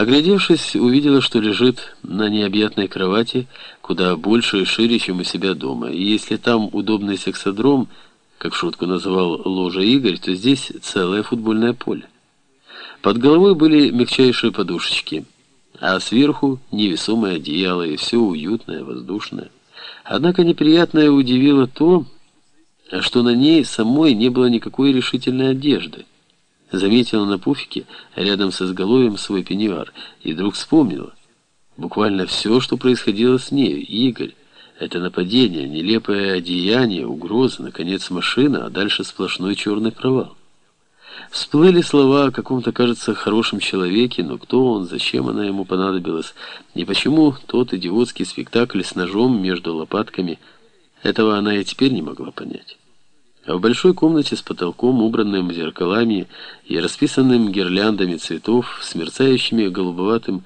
Оглядевшись, увидела, что лежит на необъятной кровати, куда больше и шире, чем у себя дома. И если там удобный сексодром, как шутку называл ложа Игорь, то здесь целое футбольное поле. Под головой были мягчайшие подушечки, а сверху невесомое одеяло, и все уютное, воздушное. Однако неприятное удивило то, что на ней самой не было никакой решительной одежды. Заметила на пуфике рядом с изголовьем свой пеньюар и вдруг вспомнила. Буквально все, что происходило с ней. Игорь. Это нападение, нелепое одеяние, угроза, наконец машина, а дальше сплошной черный провал. Всплыли слова о каком-то, кажется, хорошем человеке, но кто он, зачем она ему понадобилась, и почему тот идиотский спектакль с ножом между лопатками, этого она и теперь не могла понять. А в большой комнате с потолком, убранным зеркалами и расписанным гирляндами цветов, с мерцающими голубоватым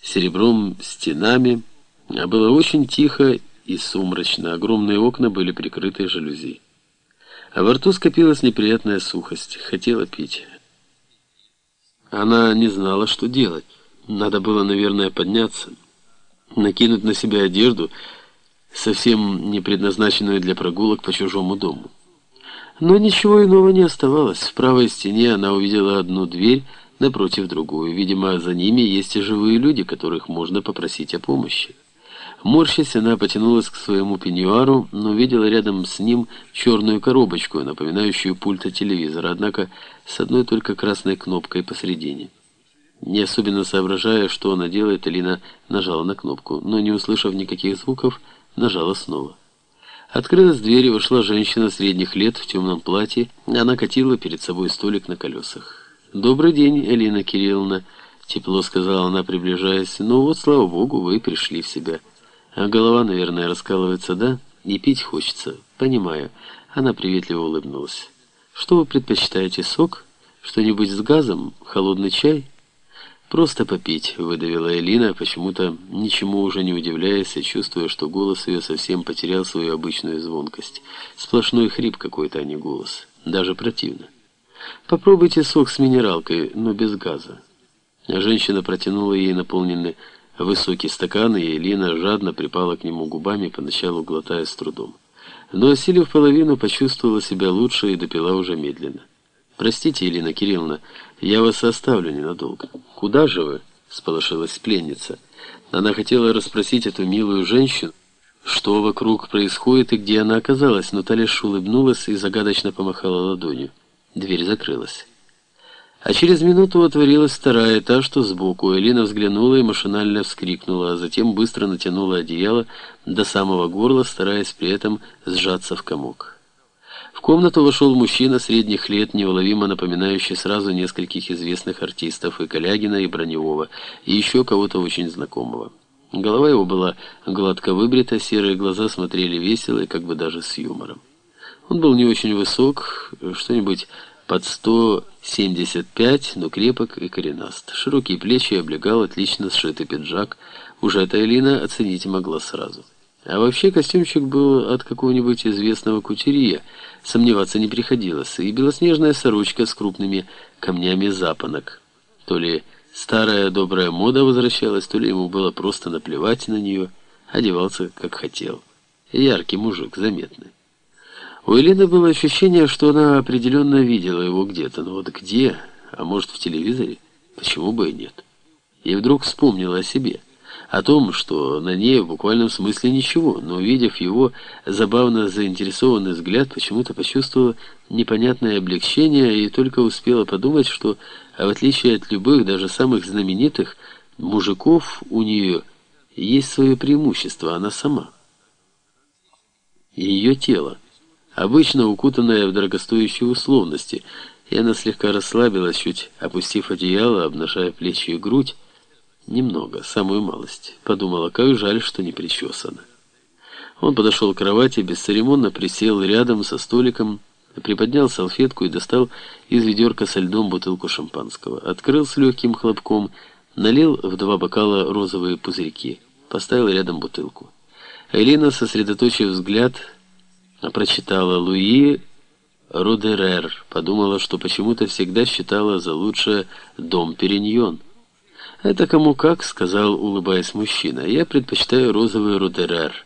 серебром стенами, было очень тихо и сумрачно. Огромные окна были прикрыты жалюзи. А во рту скопилась неприятная сухость. Хотела пить. Она не знала, что делать. Надо было, наверное, подняться, накинуть на себя одежду, совсем не предназначенную для прогулок по чужому дому. Но ничего иного не оставалось. В правой стене она увидела одну дверь, напротив другую. Видимо, за ними есть и живые люди, которых можно попросить о помощи. Морщась, она потянулась к своему пеньюару, но увидела рядом с ним черную коробочку, напоминающую пульт от телевизора, однако с одной только красной кнопкой посередине. Не особенно соображая, что она делает, Алина нажала на кнопку, но, не услышав никаких звуков, нажала снова. Открылась дверь и вошла женщина средних лет в темном платье. Она катила перед собой столик на колесах. «Добрый день, Элина Кирилловна», — тепло сказала она, приближаясь. «Ну вот, слава богу, вы пришли в себя. А голова, наверное, раскалывается, да? И пить хочется. Понимаю». Она приветливо улыбнулась. «Что вы предпочитаете, сок? Что-нибудь с газом? Холодный чай?» «Просто попить», — выдавила Элина, почему-то ничему уже не удивляясь чувствуя, что голос ее совсем потерял свою обычную звонкость. Сплошной хрип какой-то, а не голос. Даже противно. «Попробуйте сок с минералкой, но без газа». Женщина протянула ей наполненный высокий стакан, и Элина жадно припала к нему губами, поначалу глотая с трудом. Но, осилив половину, почувствовала себя лучше и допила уже медленно. «Простите, Елена Кирилловна, я вас оставлю ненадолго». «Куда же вы?» — сполошилась пленница. Она хотела расспросить эту милую женщину, что вокруг происходит и где она оказалась, но та лишь улыбнулась и загадочно помахала ладонью. Дверь закрылась. А через минуту отворилась вторая, та, что сбоку. Элина взглянула и машинально вскрикнула, а затем быстро натянула одеяло до самого горла, стараясь при этом сжаться в комок. В комнату вошел мужчина средних лет, неуловимо напоминающий сразу нескольких известных артистов, и Калягина, и Броневого, и еще кого-то очень знакомого. Голова его была гладко выбрита, серые глаза смотрели весело и как бы даже с юмором. Он был не очень высок, что-нибудь под 175, но крепок и коренаст. Широкие плечи облегал отлично сшитый пиджак, уже эта Элина оценить могла сразу. А вообще костюмчик был от какого-нибудь известного кутюрье, сомневаться не приходилось, и белоснежная сорочка с крупными камнями запонок. То ли старая добрая мода возвращалась, то ли ему было просто наплевать на нее, одевался как хотел. Яркий мужик, заметный. У Елены было ощущение, что она определенно видела его где-то, но вот где, а может в телевизоре, почему бы и нет. И вдруг вспомнила о себе о том, что на ней в буквальном смысле ничего, но, увидев его забавно заинтересованный взгляд, почему-то почувствовала непонятное облегчение и только успела подумать, что, в отличие от любых, даже самых знаменитых, мужиков у нее есть свое преимущество, она сама. Ее тело, обычно укутанное в дорогостоящие условности, и она слегка расслабилась, чуть опустив одеяло, обнажая плечи и грудь, Немного, самую малость. Подумала, как жаль, что не причесана. Он подошел к кровати, бесцеремонно присел рядом со столиком, приподнял салфетку и достал из ведерка со льдом бутылку шампанского. Открыл с легким хлопком, налил в два бокала розовые пузырьки, поставил рядом бутылку. Элина, сосредоточив взгляд, прочитала «Луи Рудерер», подумала, что почему-то всегда считала за лучшее «Дом Периньон». «Это кому как», — сказал, улыбаясь мужчина. «Я предпочитаю розовый рудерер».